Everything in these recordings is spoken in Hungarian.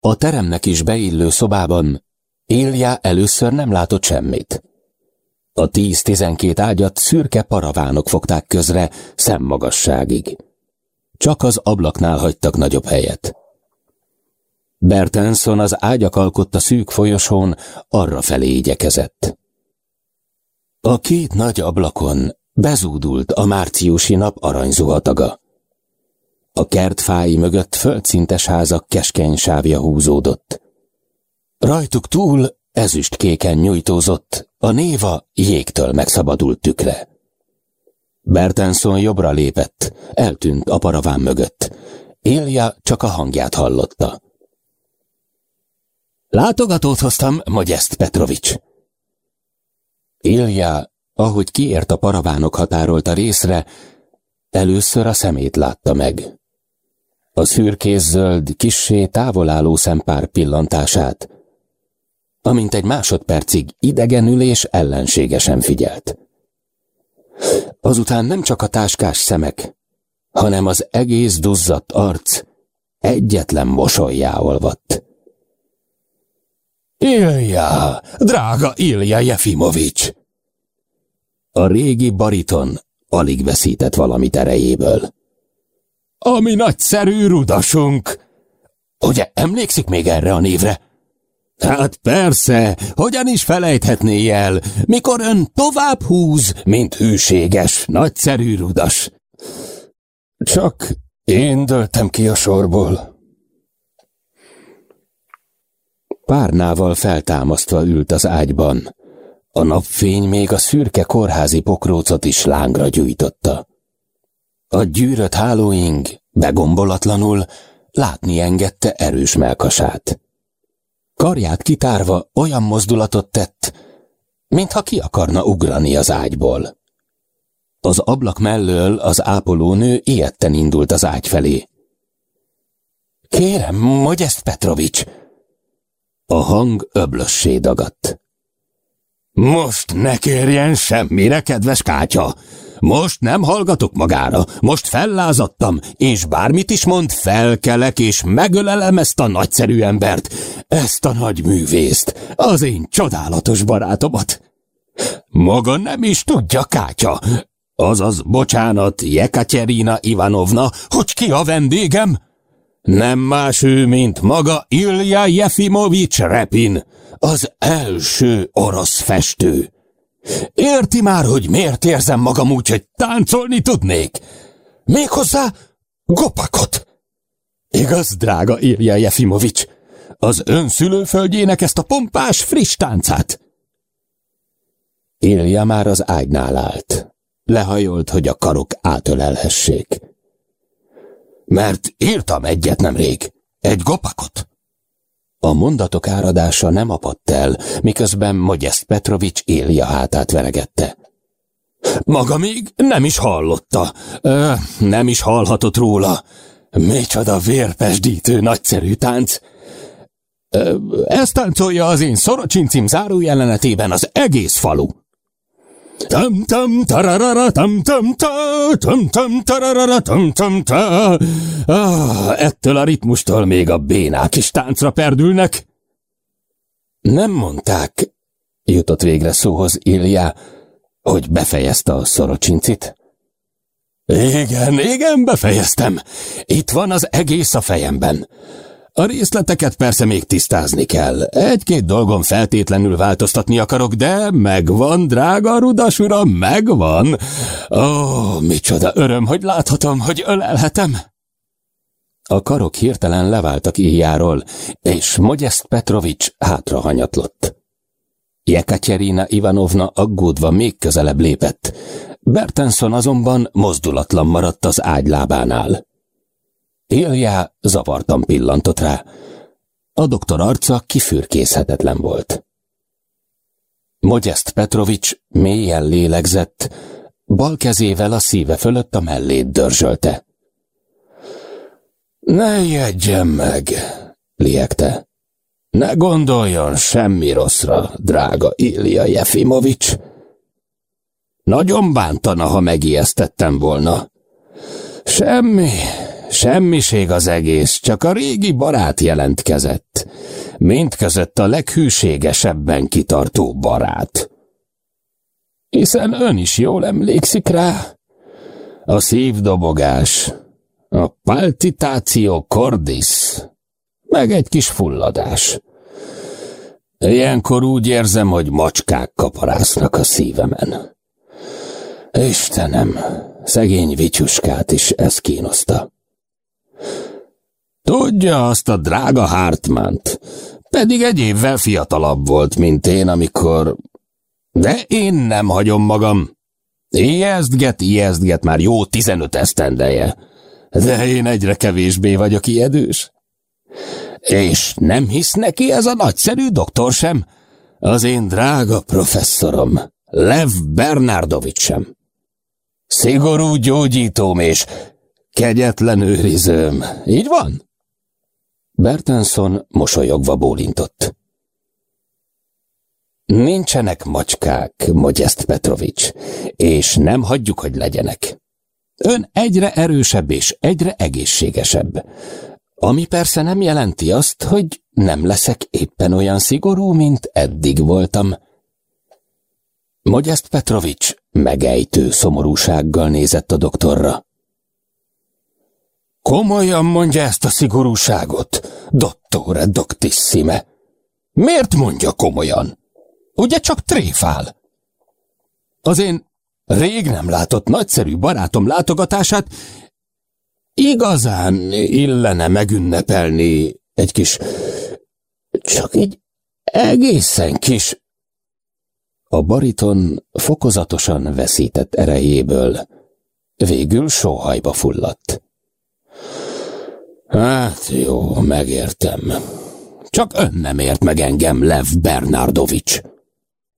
A teremnek is beillő szobában Ilja először nem látott semmit. A tíz-tizenkét ágyat szürke paravánok fogták közre szemmagasságig. Csak az ablaknál hagytak nagyobb helyet. Bertenson az ágyak alkotta szűk folyosón arra felé igyekezett. A két nagy ablakon bezúdult a márciusi nap aranyzuhataga. A kertfái mögött földszintes házak keskeny sávja húzódott. Rajtuk túl ezüstkéken nyújtózott, a néva jégtől megszabadult tükre. Bertenson jobbra lépett, eltűnt a paraván mögött. Élja csak a hangját hallotta. Látogatót hoztam, Magyest Petrovics. Ilja, ahogy kiért a paravánok határolta részre, először a szemét látta meg. A szürkész-zöld, kissé távolálló szempár pillantását, amint egy másodpercig idegenül és ellenségesen figyelt. Azután nem csak a táskás szemek, hanem az egész duzzadt arc egyetlen mosolyjá olvadt. Ilja, drága Ilja Jefimovics! A régi bariton alig veszített valamit erejéből. Ami nagyszerű rudasunk! Ugye emlékszik még erre a névre? Hát persze, hogyan is felejthetné el, mikor ön tovább húz, mint hűséges, nagyszerű rudas. Csak én döltem ki a sorból. Párnával feltámasztva ült az ágyban. A napfény még a szürke kórházi pokrócot is lángra gyújtotta. A gyűrött hálóing begombolatlanul látni engedte erős melkasát. Karját kitárva olyan mozdulatot tett, mintha ki akarna ugrani az ágyból. Az ablak mellől az ápolónő ilyetten indult az ágy felé. Kérem, Magyest Petrovics! A hang öblössé dagadt. Most ne kérjen semmire, kedves kátya! Most nem hallgatok magára, most fellázadtam, és bármit is mond, felkelek, és megölelem ezt a nagyszerű embert, ezt a nagy művészt, az én csodálatos barátomat. Maga nem is tudja, Kátya, azaz, bocsánat, Jekaterina Ivanovna, hogy ki a vendégem? Nem más ő, mint maga Ilja Jefimovics Repin, az első orosz festő. Érti már, hogy miért érzem magam úgy, hogy táncolni tudnék? Méghozzá gopakot. Igaz, drága Ilja Jefimovics, az ön szülőföldjének ezt a pompás, friss táncát? Ilja már az ágynál állt. Lehajolt, hogy a karok átölelhessék. Mert írtam egyet nemrég, egy gopakot. A mondatok áradása nem apadt el, miközben Magyest Petrovics Élia hátát veregette. Maga még nem is hallotta, ö, nem is hallhatott róla. Micsoda vérpesdítő nagyszerű tánc. Ö, ezt táncolja az én szorocsincim zárójelenetében az egész falu. Tam tam tararara tam tam ta tam tam tararara tam tam ta ah, Ettől a ritmustól még a bénák is táncra perdülnek. Nem mondták, jutott végre szóhoz Ilja, hogy befejezte a szorocsincit. Igen, igen, befejeztem. Itt van az egész a fejemben. A részleteket persze még tisztázni kell. Egy-két dolgon feltétlenül változtatni akarok, de megvan, drága rudas uram, megvan. Ó, oh, micsoda öröm, hogy láthatom, hogy ölelhetem. A karok hirtelen leváltak íjáról, és Magyest Petrovics hátrahanyatlott. Jekaterina Ivanovna aggódva még közelebb lépett. Bertenson azonban mozdulatlan maradt az ágylábánál. Éljá zavartan pillantott rá. A doktor arca kifürkészhetetlen volt. Magyest Petrovics mélyen lélegzett, bal kezével a szíve fölött a mellét dörzsölte. Ne jegyen meg, liegte. Ne gondoljon semmi rosszra, drága Ilja Jefimovics. Nagyon bántana, ha megijesztettem volna. Semmi, Semmiség az egész, csak a régi barát jelentkezett. mindközött a leghűségesebben kitartó barát. Hiszen ön is jól emlékszik rá. A szívdobogás, a paltitáció cordis, meg egy kis fulladás. Ilyenkor úgy érzem, hogy macskák kaparásznak a szívemen. Istenem, szegény vityuskát is ez kínoszta. Tudja azt a drága Hartmant, pedig egy évvel fiatalabb volt, mint én, amikor... De én nem hagyom magam. Ijesztget, ijesztget már jó tizenöt esztendeje. De én egyre kevésbé vagyok ijedős. És nem hisz neki ez a nagyszerű doktor sem? Az én drága professzorom, Lev Bernardovics sem. Szigorú gyógyítóm és kegyetlen őrizőm. Így van? Bertenson mosolyogva bólintott. Nincsenek macskák, Mogyeszt Petrovics, és nem hagyjuk, hogy legyenek. Ön egyre erősebb és egyre egészségesebb. Ami persze nem jelenti azt, hogy nem leszek éppen olyan szigorú, mint eddig voltam. Mogyeszt Petrovics megejtő szomorúsággal nézett a doktorra. Komolyan mondja ezt a szigorúságot, dottore doctissime. Miért mondja komolyan? Ugye csak tréfál? Az én rég nem látott nagyszerű barátom látogatását igazán illene megünnepelni egy kis, csak egy egészen kis. A bariton fokozatosan veszített erejéből, végül sóhajba fulladt. Hát jó, megértem. Csak ön nem ért meg engem, Lev Bernardovics.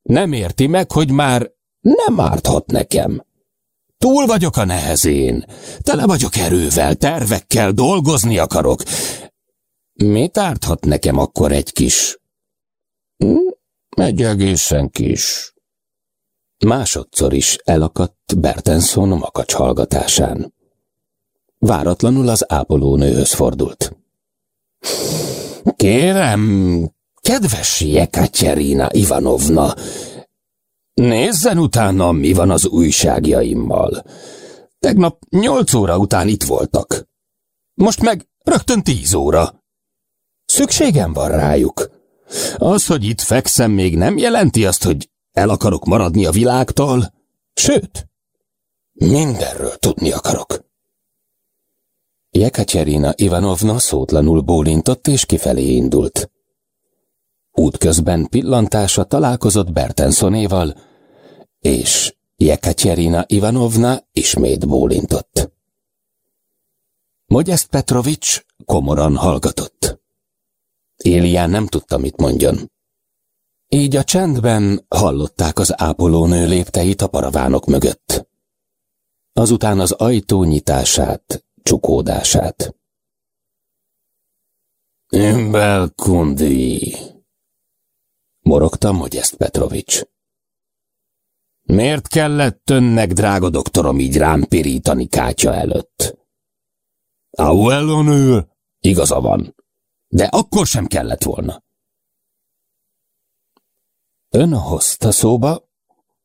Nem érti meg, hogy már nem árthat nekem. Túl vagyok a nehezén. Tele vagyok erővel, tervekkel, dolgozni akarok. Mit árthat nekem akkor egy kis... Hm? Egy egészen kis... Másodszor is elakadt Bertenson makacs hallgatásán. Váratlanul az ápolónőhöz fordult. Kérem, kedves Jekaterina Ivanovna, nézzen utána, mi van az újságjaimmal. Tegnap nyolc óra után itt voltak. Most meg rögtön tíz óra. Szükségem van rájuk. Az, hogy itt fekszem, még nem jelenti azt, hogy el akarok maradni a világtól. Sőt, mindenről tudni akarok. Jekaterina Ivanovna szótlanul bólintott és kifelé indult. Útközben pillantása találkozott Bertensonéval, és Jekaterina Ivanovna ismét bólintott. Mogyeszt Petrovics komoran hallgatott. Élián nem tudta, mit mondjon. Így a csendben hallották az ápolónő lépteit a paravánok mögött. Azután az ajtó nyitását, csukódását. Imbel kundi, morogta Mogyeszt Petrovics. Miért kellett önnek, drága doktorom, így rám pirítani kátya előtt? Auellon ül, igaza van, de akkor sem kellett volna. Ön hozta szóba,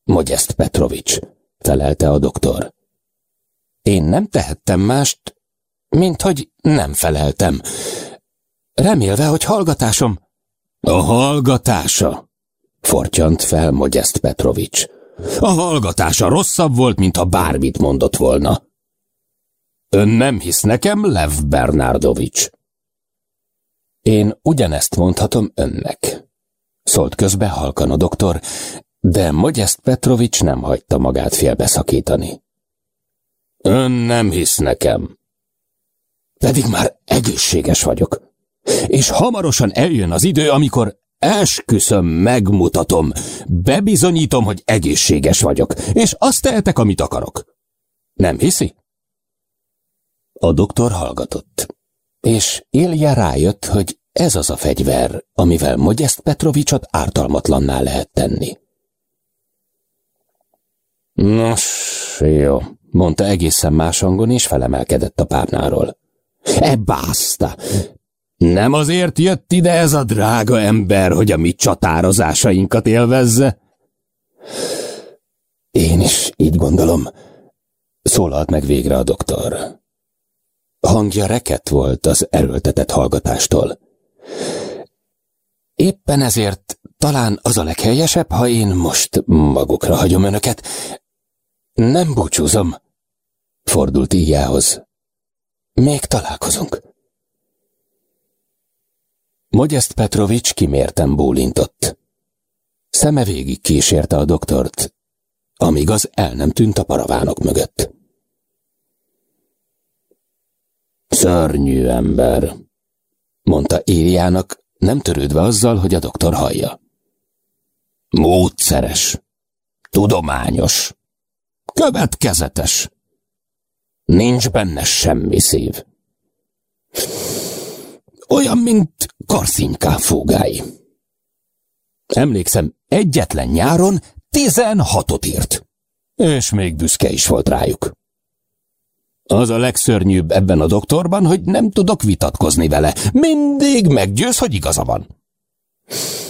Mogyeszt Petrovics, felelte a doktor. Én nem tehettem mást, mint hogy nem feleltem. Remélve, hogy hallgatásom... A hallgatása, fortyant fel Mogyeszt Petrovics. A hallgatása rosszabb volt, mint ha bármit mondott volna. Ön nem hisz nekem, Lev Bernardovics? Én ugyanezt mondhatom önnek, szólt közbe halkan a doktor, de Mogyeszt Petrovics nem hagyta magát félbeszakítani. Ön nem hisz nekem. Pedig már egészséges vagyok. És hamarosan eljön az idő, amikor esküszöm, megmutatom, bebizonyítom, hogy egészséges vagyok, és azt tehetek, amit akarok. Nem hiszi? A doktor hallgatott, és Ilja rájött, hogy ez az a fegyver, amivel Mogyeszt Petrovicsot ártalmatlanná lehet tenni. Nos, jó, mondta egészen más hangon, és felemelkedett a párnáról. E basta! Nem azért jött ide ez a drága ember, hogy a mi csatározásainkat élvezze? Én is így gondolom, szólalt meg végre a doktor. Hangja rekett volt az erőltetett hallgatástól. Éppen ezért talán az a leghelyesebb, ha én most magukra hagyom önöket. Nem búcsúzom, fordult íjához. Még találkozunk. Modest Petrovics kimérten bólintott. Szeme végig kísérte a doktort, amíg az el nem tűnt a paravánok mögött. Szörnyű ember, mondta Ériának, nem törődve azzal, hogy a doktor hallja. Módszeres, tudományos, következetes. Nincs benne semmi szív. Olyan, mint karszínykán fógái. Emlékszem, egyetlen nyáron tizenhatot írt. És még büszke is volt rájuk. Az a legszörnyűbb ebben a doktorban, hogy nem tudok vitatkozni vele. Mindig meggyőz, hogy igaza van.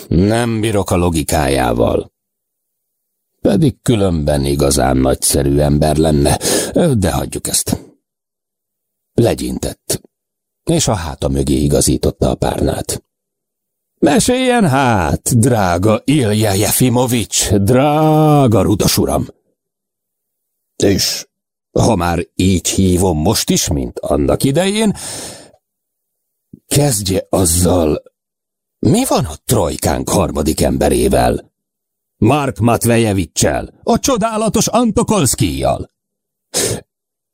Nem bírok a logikájával. Pedig különben igazán nagyszerű ember lenne, de hagyjuk ezt. Legyintett, és a háta mögé igazította a párnát. Meséljen hát, drága Ilja Jefimovics, drága rudas uram! És ha már így hívom most is, mint annak idején, kezdje azzal, mi van a trojkánk harmadik emberével? Mark Matvejevicsel, a csodálatos Antokolszkijjal.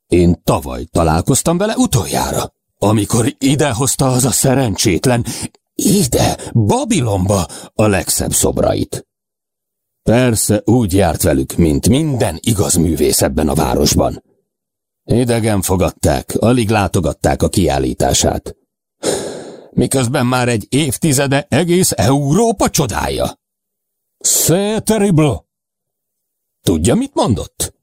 Én tavaly találkoztam vele utoljára, amikor idehozta az a szerencsétlen, ide, Babilonba a legszebb szobrait. Persze úgy járt velük, mint minden igaz művész ebben a városban. Idegen fogadták, alig látogatták a kiállítását. Miközben már egy évtizede egész Európa csodája. C'est terrible! Tudja, mit mondott?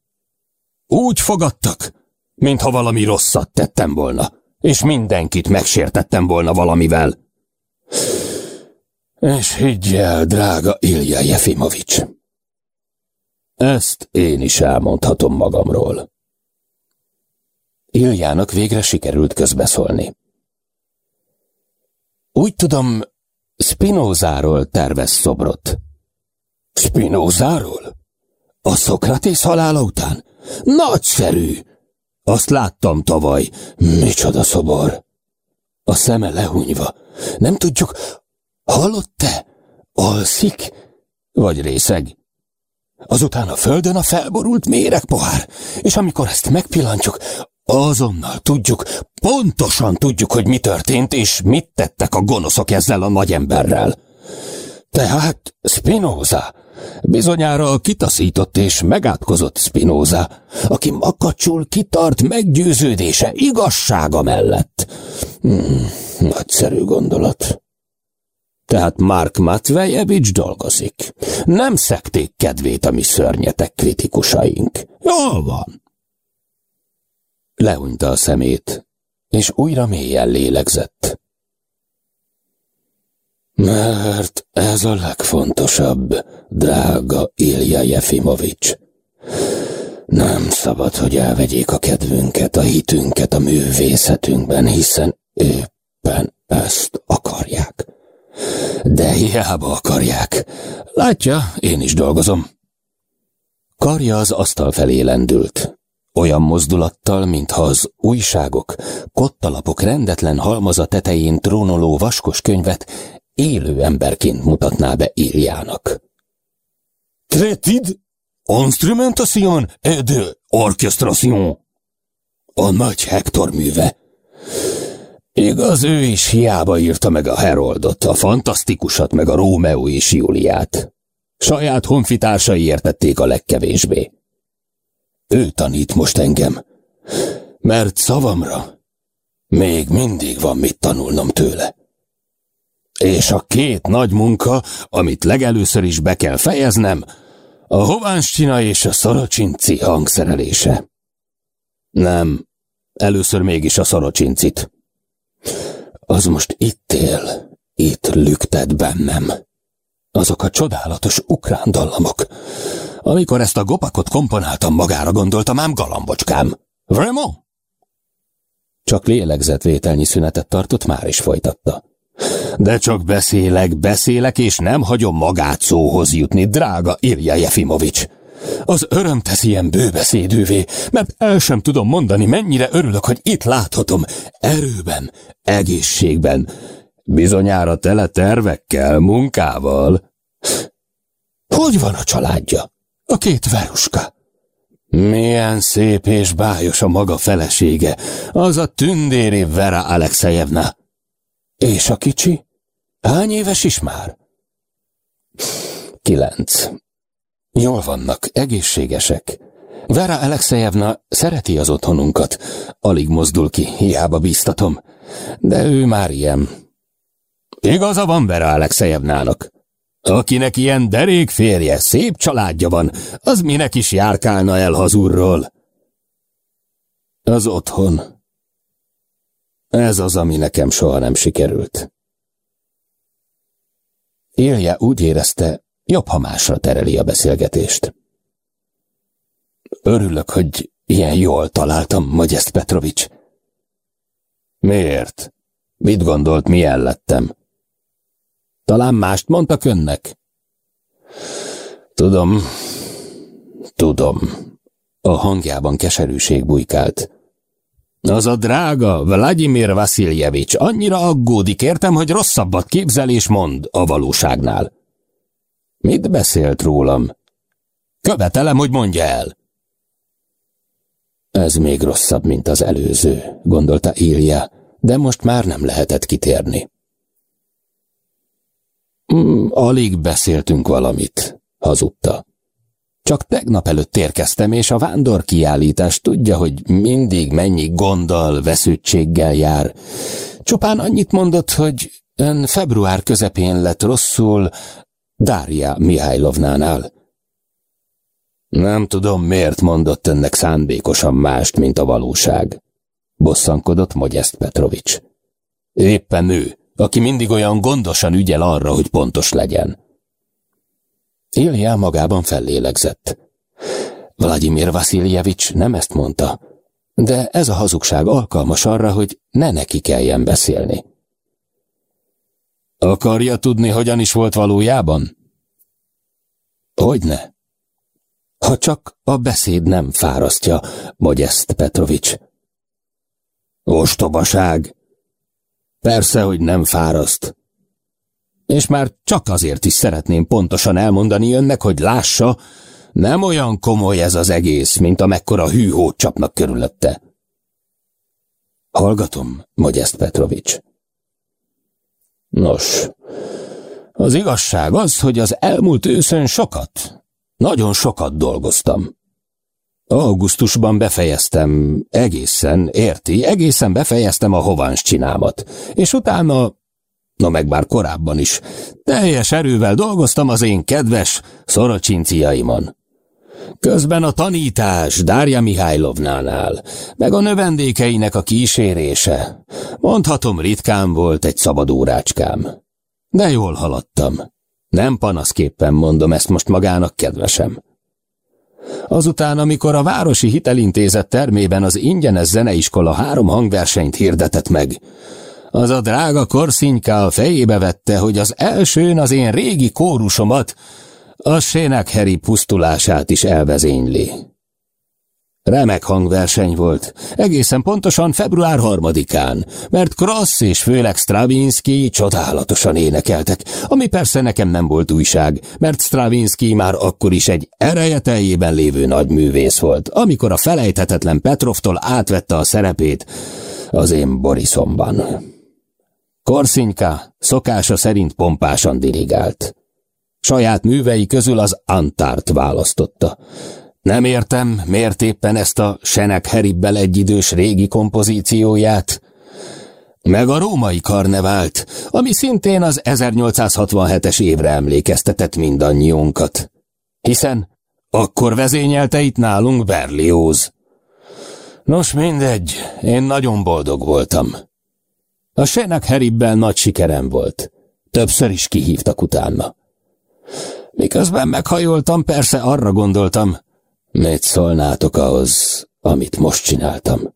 Úgy fogadtak, mintha valami rosszat tettem volna, és mindenkit megsértettem volna valamivel. És higgy el, drága Ilja Jefimovics, ezt én is elmondhatom magamról. Iljának végre sikerült közbeszólni. Úgy tudom, Spinozáról tervez szobrot. Spinozáról? A Szokratész halála után? Nagyszerű! Azt láttam tavaly. Micsoda szobor! A szeme lehunyva. Nem tudjuk, hallott-e? Alszik? Vagy részeg? Azután a földön a felborult méregpohár, és amikor ezt megpillantjuk, Azonnal tudjuk, pontosan tudjuk, hogy mi történt, és mit tettek a gonoszok ezzel a nagyemberrel. Tehát Spinoza, bizonyára a kitaszított és megátkozott Spinoza, aki makacsul kitart meggyőződése igazsága mellett. Hmm, nagyszerű gondolat. Tehát Mark Matvejevics dolgozik. Nem szekték kedvét a mi szörnyetek kritikusaink. Jól van. Lehunyta a szemét, és újra mélyen lélegzett. Mert ez a legfontosabb, drága Ilja Jefimovics. Nem szabad, hogy elvegyék a kedvünket, a hitünket a művészetünkben, hiszen éppen ezt akarják. De hiába akarják. Látja, én is dolgozom. Karja az asztal felé lendült. Olyan mozdulattal, mintha az újságok, kottalapok rendetlen halmaza tetején trónoló vaskos könyvet élő emberként mutatná be Írjának. Tretid, instrumentation et de orchestration. A nagy Hector műve. Igaz, ő is hiába írta meg a Heroldot, a fantasztikusat, meg a Rómeó és Júliát. Saját honfitársai értették a legkevésbé. Ő tanít most engem, mert szavamra még mindig van mit tanulnom tőle. És a két nagy munka, amit legelőször is be kell fejeznem, a Hováncsina és a Szorocsinci hangszerelése. Nem, először mégis a Szorocsincit. az most itt él, itt lüktet bennem. Azok a csodálatos ukrán dallamok. Amikor ezt a gopakot komponáltam, magára gondoltam ám galambocskám. Vraiment? Csak lélegzetvételnyi szünetet tartott, már is folytatta. De csak beszélek, beszélek, és nem hagyom magát szóhoz jutni, drága Ilja Jefimovics. Az öröm tesz ilyen bőbeszédűvé, mert el sem tudom mondani, mennyire örülök, hogy itt láthatom, erőben, egészségben, bizonyára tele tervekkel, munkával. Hogy van a családja? A két veruska? Milyen szép és bájos a maga felesége, az a tündéri Vera Alexejevna. És a kicsi? Hány éves is már? Kilenc. Jól vannak, egészségesek. Vera Alexejevna szereti az otthonunkat. Alig mozdul ki, hiába bíztatom. De ő már ilyen. Igaza van Vera Alexejevnának. Akinek ilyen derék férje, szép családja van, az minek is járkálna el hazurról? Az otthon. Ez az, ami nekem soha nem sikerült. Ilja úgy érezte, jobb, ha másra tereli a beszélgetést. Örülök, hogy ilyen jól találtam, Magyest Petrovics. Miért? Mit gondolt, milyen lettem? Talán mást mondtak önnek? Tudom, tudom. A hangjában keserűség bujkált. Az a drága Vladimir Vasiljevics annyira aggódik, értem, hogy rosszabbat képzel és mond a valóságnál. Mit beszélt rólam? Követelem, hogy mondja el. Ez még rosszabb, mint az előző, gondolta Ilja, de most már nem lehetett kitérni. Mm, alig beszéltünk valamit, hazudta. Csak tegnap előtt érkeztem, és a vándor kiállítás tudja, hogy mindig mennyi gonddal, vesződtséggel jár. Csupán annyit mondott, hogy ön február közepén lett rosszul Dária Mihajlovnánál. Nem tudom, miért mondott önnek szándékosan mást, mint a valóság. Bosszankodott Mogyeszt Petrovics. Éppen ő, aki mindig olyan gondosan ügyel arra, hogy pontos legyen. Ilja magában fellélegzett. Vladimir Vasiljevics nem ezt mondta, de ez a hazugság alkalmas arra, hogy ne neki kelljen beszélni. Akarja tudni, hogyan is volt valójában? Hogyne? Ha csak a beszéd nem fárasztja, Mogyeszt Petrovics. Ostobaság! Persze, hogy nem fáraszt. És már csak azért is szeretném pontosan elmondani önnek, hogy lássa, nem olyan komoly ez az egész, mint amekkora hűhót csapnak körülötte. Hallgatom, Mogyeszt Petrovics. Nos, az igazság az, hogy az elmúlt őszön sokat, nagyon sokat dolgoztam. Augusztusban befejeztem, egészen, érti, egészen befejeztem a hovans csinámat, és utána, na meg bár korábban is, teljes erővel dolgoztam az én kedves szorocsinciaimon. Közben a tanítás Dárja Mihálylovnánál, meg a növendékeinek a kísérése. Mondhatom, ritkán volt egy szabad órácskám. De jól haladtam. Nem panaszképpen mondom ezt most magának, kedvesem. Azután, amikor a Városi Hitelintézet termében az ingyenes zeneiskola három hangversenyt hirdetett meg, az a drága korszinyká a fejébe vette, hogy az elsőn az én régi kórusomat, a Sénekheri pusztulását is elvezényli. Remek hangverseny volt, egészen pontosan február harmadikán, mert Krossz és főleg Stravinsky csodálatosan énekeltek, ami persze nekem nem volt újság, mert Stravinsky már akkor is egy erejeteljében lévő nagy művész volt, amikor a felejthetetlen Petrovtól átvette a szerepét az én Borisomban. Korszinyka szokása szerint pompásan dirigált. Saját művei közül az Antárt választotta, nem értem, miért éppen ezt a Senek Heribbel egyidős régi kompozícióját. Meg a római karnevált, ami szintén az 1867-es évre emlékeztetett mindannyiunkat. Hiszen akkor vezényelte itt nálunk Berlioz. Nos, mindegy, én nagyon boldog voltam. A Senak Heribbel nagy sikerem volt. Többször is kihívtak utána. Miközben meghajoltam, persze arra gondoltam, mit szólnátok ahhoz, amit most csináltam.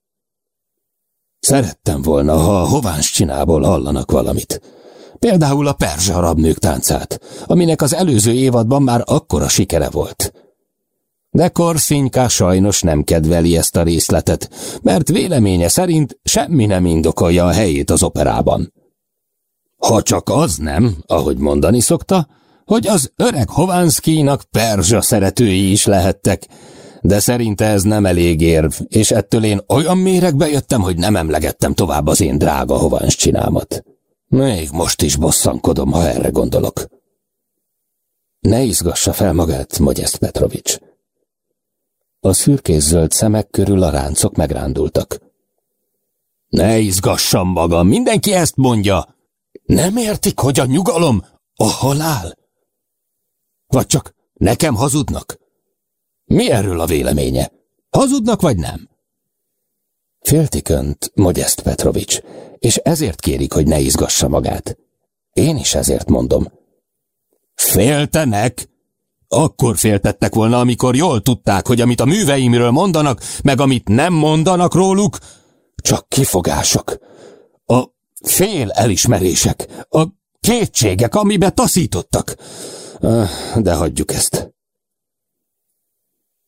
Szerettem volna, ha a hováns csinából hallanak valamit. Például a perzsa rabnők táncát, aminek az előző évadban már akkora sikere volt. De Korszínká sajnos nem kedveli ezt a részletet, mert véleménye szerint semmi nem indokolja a helyét az operában. Ha csak az nem, ahogy mondani szokta, hogy az öreg Hovánszkínak perzsa szeretői is lehettek, de szerinte ez nem elég érv, és ettől én olyan méregbe jöttem, hogy nem emlegettem tovább az én drága Hováns csinámat. Még most is bosszankodom, ha erre gondolok. Ne izgassa fel magát, Mogyeszt Petrovics. A szürkés-zöld szemek körül a ráncok megrándultak. Ne izgassam magam, mindenki ezt mondja. Nem értik, hogy a nyugalom a halál? Vagy csak nekem hazudnak? Mi erről a véleménye? Hazudnak vagy nem? Féltik önt, Mogyeszt Petrovics, és ezért kérik, hogy ne izgassa magát. Én is ezért mondom. Féltenek? Akkor féltettek volna, amikor jól tudták, hogy amit a műveimről mondanak, meg amit nem mondanak róluk, csak kifogások. A fél elismerések, a kétségek, amibe taszítottak. De hagyjuk ezt.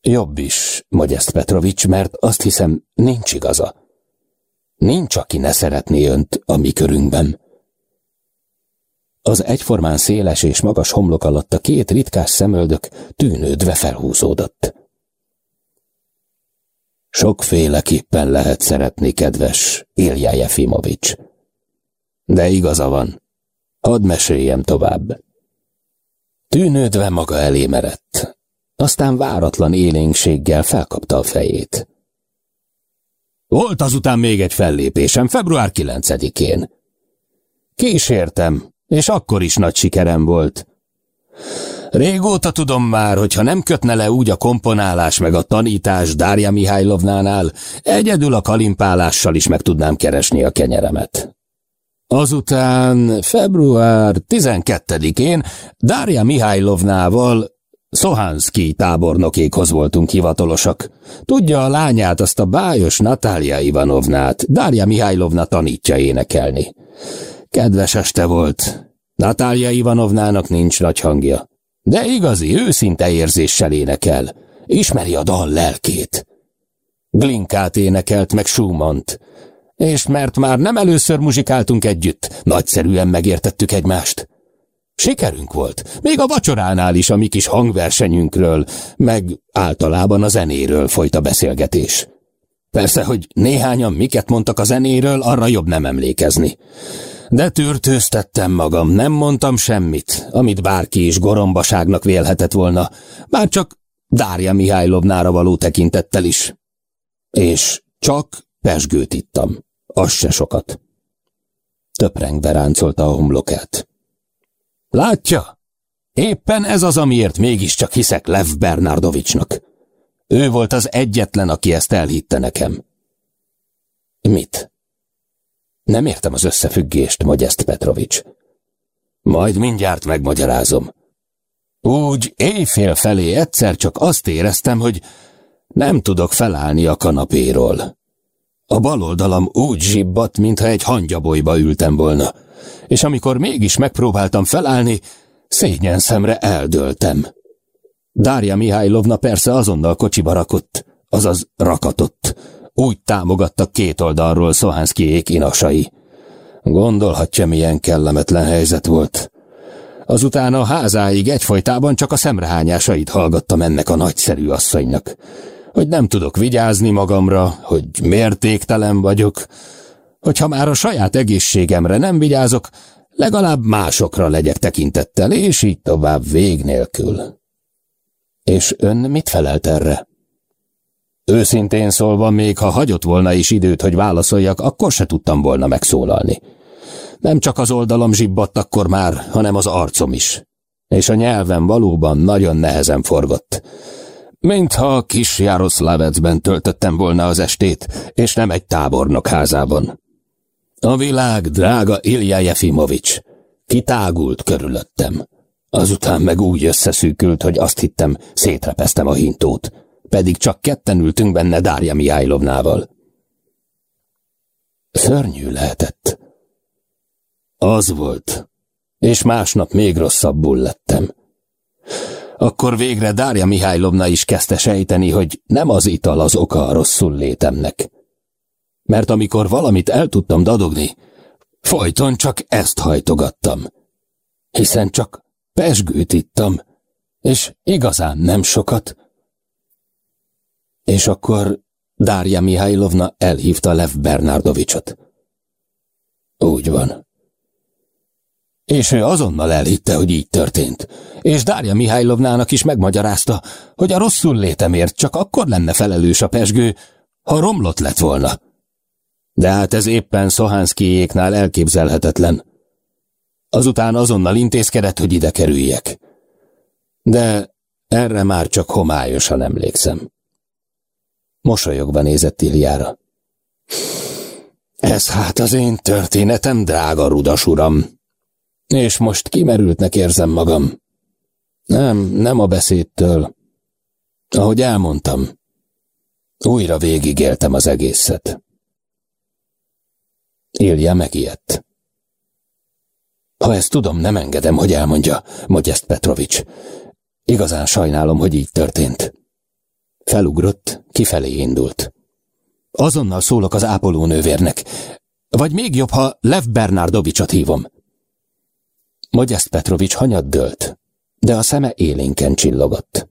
Jobb is, Magyest Petrovics, mert azt hiszem, nincs igaza. Nincs, aki ne szeretné önt a mi körünkben. Az egyformán széles és magas homlok alatt a két ritkás szemöldök tűnődve felhúzódott. Sokféleképpen lehet szeretni, kedves Ilja Jefimovics. De igaza van. Hadd meséljem tovább. Tűnődve maga elé merett, aztán váratlan élénkséggel felkapta a fejét. Volt azután még egy fellépésem, február 9-én. Kísértem, és akkor is nagy sikerem volt. Régóta tudom már, hogy ha nem kötne le úgy a komponálás meg a tanítás Dárja Mihálylovnánál, egyedül a kalimpálással is meg tudnám keresni a kenyeremet. Azután február 12-én Dárja Mihálylovnával Szohánszki tábornokékhoz voltunk hivatalosak. Tudja a lányát, azt a bájos Natália Ivanovnát, Dárja Mihálylovna tanítja énekelni. Kedves este volt. Natália Ivanovnának nincs nagy hangja. De igazi, őszinte érzéssel énekel. Ismeri a dal lelkét. Glinkát énekelt meg Schumann-t. És mert már nem először muzsikáltunk együtt, nagyszerűen megértettük egymást. Sikerünk volt, még a vacsoránál is a mi kis hangversenyünkről, meg általában a zenéről folyt a beszélgetés. Persze, hogy néhányan miket mondtak a zenéről, arra jobb nem emlékezni. De tűrtőztettem magam, nem mondtam semmit, amit bárki is gorombaságnak vélhetett volna, bár csak Dárja Mihálylovnára való tekintettel is. És csak pesgőt ittam, az se sokat. Töprengve ráncolta a homlokát. Látja? Éppen ez az, amiért mégiscsak hiszek Lev Bernardovicsnak. Ő volt az egyetlen, aki ezt elhitte nekem. Mit? Nem értem az összefüggést, Magyest Petrovics. Majd mindjárt megmagyarázom. Úgy éjfél felé egyszer csak azt éreztem, hogy nem tudok felállni a kanapéról. A bal oldalam úgy zsibbat, mintha egy hangyabolyba ültem volna, és amikor mégis megpróbáltam felállni, szégyen szemre eldöltem. Dárja Mihálylovna persze azonnal kocsiba rakott, azaz rakatott, úgy támogattak két oldalról Szohánszkiék inasai. Gondolhatja, milyen kellemetlen helyzet volt. Azután a házáig egyfolytában csak a szemrehányásait hallgattam ennek a nagyszerű asszonynak. Hogy nem tudok vigyázni magamra, hogy mértéktelen vagyok, hogyha már a saját egészségemre nem vigyázok, legalább másokra legyek tekintettel, és így tovább vég nélkül. És ön mit felelt erre? Őszintén szólva, még ha hagyott volna is időt, hogy válaszoljak, akkor se tudtam volna megszólalni. Nem csak az oldalam zsibbadt akkor már, hanem az arcom is. És a nyelvem valóban nagyon nehezen forgott. Mintha a kis Jaroszlávecben töltöttem volna az estét, és nem egy tábornok házában. A világ, drága Ilya Jefimovics, kitágult körülöttem. Azután meg úgy összeszűkült, hogy azt hittem, szétrepeztem a hintót, pedig csak ketten ültünk benne Dárja Mihálylovnával. Szörnyű lehetett. Az volt, és másnap még rosszabbul lettem. Akkor végre Dárja Mihálylovna is kezdte sejteni, hogy nem az ital az oka a rosszul létemnek. Mert amikor valamit el tudtam dadogni, folyton csak ezt hajtogattam. Hiszen csak pesgőt ittam, és igazán nem sokat. És akkor Dárja Mihálylovna elhívta Lev Bernardovicsot. Úgy van. És ő azonnal elhitte, hogy így történt. És Dárja Mihálylovnának is megmagyarázta, hogy a rosszul létemért csak akkor lenne felelős a pesgő, ha romlott lett volna. De hát ez éppen Szohánszkijéknál elképzelhetetlen. Azután azonnal intézkedett, hogy ide kerüljek. De erre már csak homályosan emlékszem. Mosolyogva nézett Iliára. Ez hát az én történetem, drága rudas uram. És most kimerültnek érzem magam. Nem, nem a beszédtől. Ahogy elmondtam, újra végigéltem az egészet. Ilja megijedt. Ha ezt tudom, nem engedem, hogy elmondja, Mogyeszt Petrovics. Igazán sajnálom, hogy így történt. Felugrott, kifelé indult. Azonnal szólok az ápolónővérnek. Vagy még jobb, ha Lev Bernardovicsot hívom. Mogyeszt Petrovics hanyat dőlt, de a szeme élénken csillogott.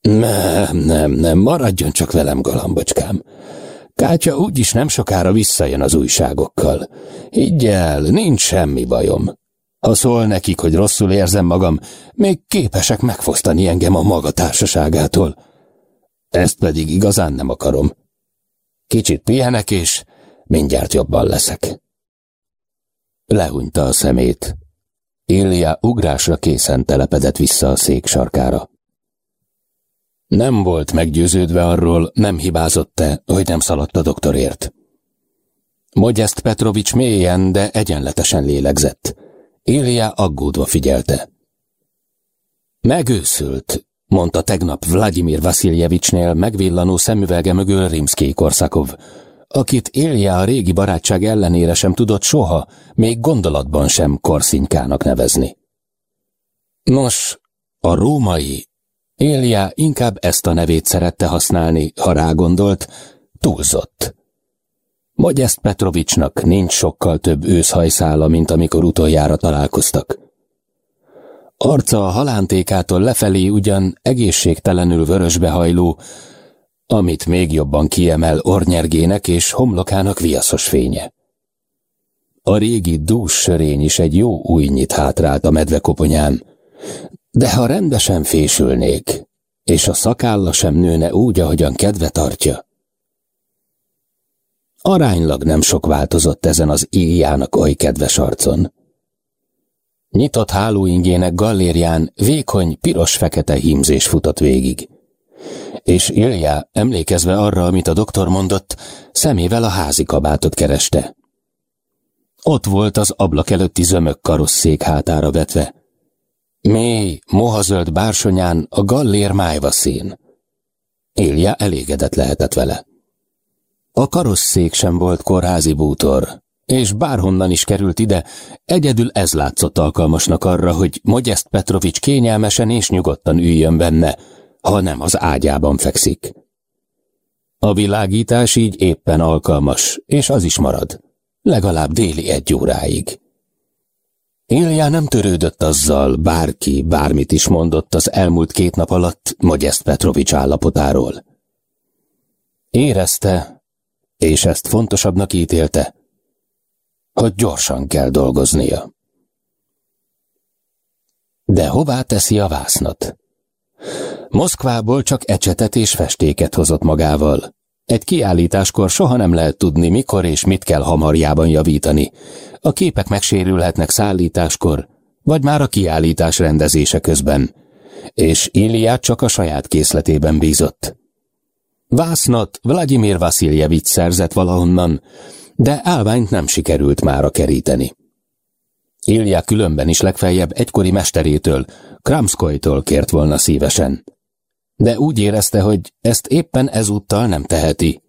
Nem, nem, nem, maradjon csak velem, galambocskám. Kátya úgyis nem sokára visszajön az újságokkal. Higgy el, nincs semmi bajom. Ha szól nekik, hogy rosszul érzem magam, még képesek megfosztani engem a maga társaságától. Ezt pedig igazán nem akarom. Kicsit pihenek, és mindjárt jobban leszek. Lehúnyta a szemét. Ilja ugrásra készen telepedett vissza a szék sarkára. Nem volt meggyőződve arról, nem hibázott-e, hogy nem szaladt a doktorért. Mogyeszt Petrovics mélyen, de egyenletesen lélegzett. Ilja aggódva figyelte. Megőszült, mondta tegnap Vladimir Vasiljevicsnél megvillanó szemüvege mögül Rimszki Korszakov, akit Ilja a régi barátság ellenére sem tudott soha, még gondolatban sem Korszínkának nevezni. Nos, a római Ilja inkább ezt a nevét szerette használni, ha rágondolt, túlzott. Magyest Petrovicsnak nincs sokkal több őszhajszála, mint amikor utoljára találkoztak. Arca a halántékától lefelé ugyan egészségtelenül vörösbehajló, amit még jobban kiemel ornyergének és homlokának viaszos fénye. A régi dús sörény is egy jó újnyit hátrált a medvekoponyán, de ha rendesen fésülnék, és a szakálla sem nőne úgy, ahogyan kedve tartja, aránylag nem sok változott ezen az íjának oly kedves arcon. Nyitott hálóingének gallérián vékony, piros-fekete hímzés futott végig. És Ilja, emlékezve arra, amit a doktor mondott, szemével a házi kabátot kereste. Ott volt az ablak előtti zömök karosszék hátára vetve, Mély, mohazöld bársonyán a gallér májva szín. Ilja elégedett lehetett vele. A karosszék sem volt kórházi bútor, és bárhonnan is került ide, egyedül ez látszott alkalmasnak arra, hogy Mogyeszt Petrovics kényelmesen és nyugodtan üljön benne, ha nem az ágyában fekszik. A világítás így éppen alkalmas, és az is marad, legalább déli egy óráig. Ilja nem törődött azzal, bárki bármit is mondott az elmúlt két nap alatt Magyest Petrovics állapotáról. Érezte, és ezt fontosabbnak ítélte, hogy gyorsan kell dolgoznia. De hová teszi a vásznat? Moszkvából csak ecsetet és festéket hozott magával. Egy kiállításkor soha nem lehet tudni, mikor és mit kell hamarjában javítani. A képek megsérülhetnek szállításkor, vagy már a kiállítás rendezése közben. És Iliát csak a saját készletében bízott. Vásznat Vladimir Vasiljevics szerzett valahonnan, de állványt nem sikerült mára keríteni. Ilja különben is legfeljebb egykori mesterétől, Kramskoytól kért volna szívesen. De úgy érezte, hogy ezt éppen ezúttal nem teheti.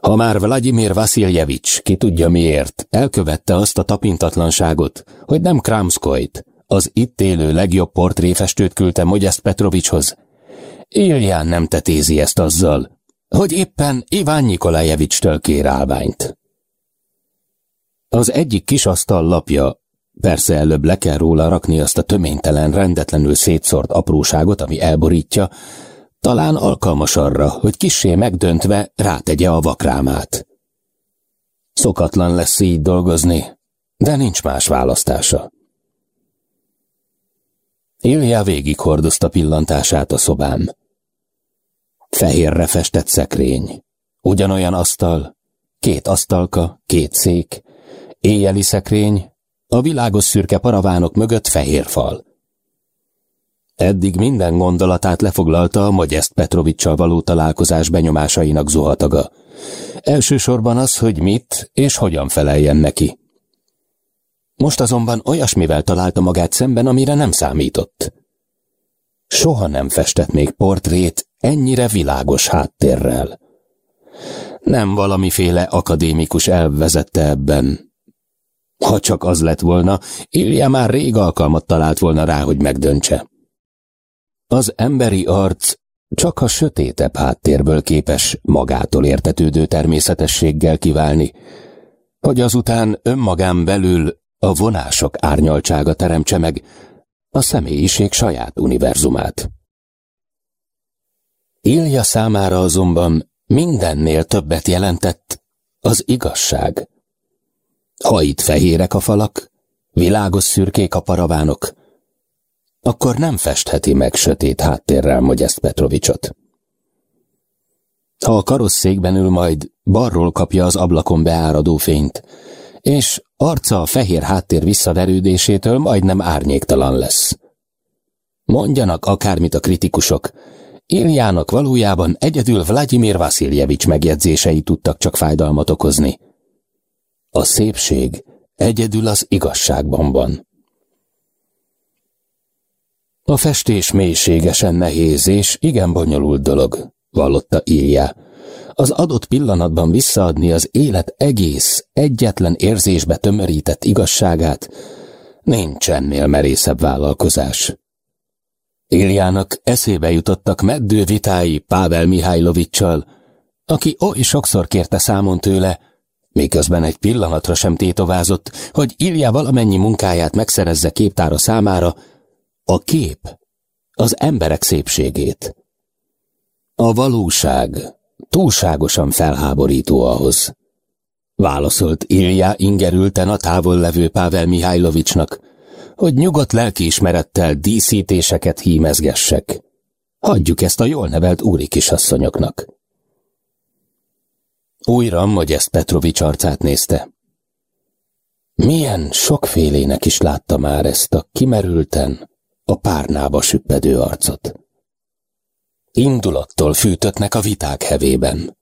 Ha már Vladimir Vasiljevics, ki tudja miért, elkövette azt a tapintatlanságot, hogy nem Kramskoyt, az itt élő legjobb portréfestőt küldte Mogyeszt Petrovicshoz, Ilján nem tetézi ezt azzal, hogy éppen Iván Nikolajevics-től kér állványt. Az egyik kis asztal lapja, persze előbb le kell róla rakni azt a töménytelen, rendetlenül szétszort apróságot, ami elborítja, talán alkalmas arra, hogy kissé megdöntve rátegye a vakrámát. Szokatlan lesz így dolgozni, de nincs más választása. Ilja végighordozta pillantását a szobám. Fehérre festett szekrény, ugyanolyan asztal, két asztalka, két szék, éjjeli szekrény, a világos szürke paravánok mögött fehér fal. Eddig minden gondolatát lefoglalta a Magyest Petrovicsal való találkozás benyomásainak zuhataga. Elsősorban az, hogy mit és hogyan feleljen neki. Most azonban olyasmivel találta magát szemben, amire nem számított. Soha nem festett még portrét ennyire világos háttérrel. Nem valamiféle akadémikus elvezette ebben. Ha csak az lett volna, Ilja már rég alkalmat talált volna rá, hogy megdöntse. Az emberi arc csak a sötétebb háttérből képes magától értetődő természetességgel kiválni, hogy azután önmagán belül a vonások árnyaltsága teremtse meg a személyiség saját univerzumát. Ilja számára azonban mindennél többet jelentett az igazság. Ha itt fehérek a falak, világos szürkék a paravánok, akkor nem festheti meg sötét háttérrel Mogyeszt Petrovicsot. Ha a karosszékben ül majd, balról kapja az ablakon beáradó fényt, és arca a fehér háttér visszaverődésétől majdnem árnyéktalan lesz. Mondjanak akármit a kritikusok, Iljának valójában egyedül Vladimir Vasiljevics megjegyzései tudtak csak fájdalmat okozni. A szépség egyedül az igazságban van. A festés mélységesen nehéz és igen bonyolult dolog, vallotta Ilja. Az adott pillanatban visszaadni az élet egész, egyetlen érzésbe tömörített igazságát, nincs ennél merészebb vállalkozás. Iljának eszébe jutottak meddő vitái Pável Mihálylovicsal, aki oly sokszor kérte számon tőle, miközben egy pillanatra sem tétovázott, hogy Ilja valamennyi munkáját megszerezze képtára számára, a kép, az emberek szépségét. A valóság túlságosan felháborító ahhoz. Válaszolt Ilja ingerülten a távol levő Pável Mihálylovicsnak, hogy nyugodt lelkiismerettel díszítéseket hímezgessek. Hagyjuk ezt a jól nevelt úri kisasszonyoknak. Újra Magyest Petrovics arcát nézte. Milyen sokfélének is látta már ezt a kimerülten, a párnába süppedő arcot. Indulattól fűtöttnek a viták hevében.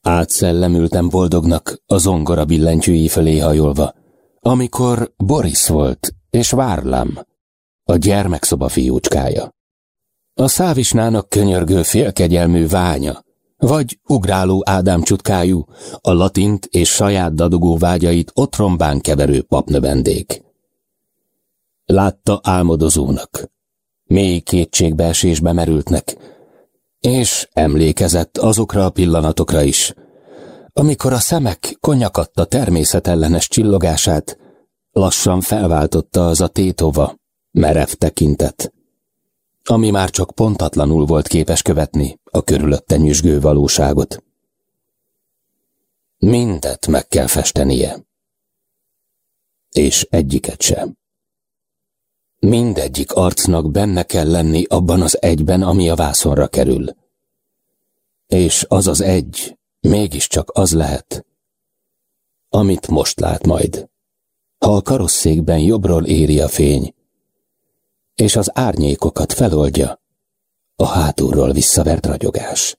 Átszellemültem boldognak a zongora billentyűi fölé hajolva, amikor Boris volt, és Várlám, a gyermekszoba fiúcskája. A szávisnának könyörgő félkegyelmű ványa, vagy ugráló Ádám csutkájú, a latint és saját dadogó vágyait otrombán keverő papnövendék. Látta álmodozónak, mély kétségbeesésbe merültnek, és emlékezett azokra a pillanatokra is, amikor a szemek konyakatta természetellenes csillogását, lassan felváltotta az a tétova, merev tekintet, ami már csak pontatlanul volt képes követni a körülötte nyüzsgő valóságot. Mindet meg kell festenie. És egyiket sem. Mindegyik arcnak benne kell lenni abban az egyben, ami a vászonra kerül. És az az egy mégiscsak az lehet, amit most lát majd ha a karosszékben jobbról éri a fény, és az árnyékokat feloldja a hátulról visszavert ragyogás.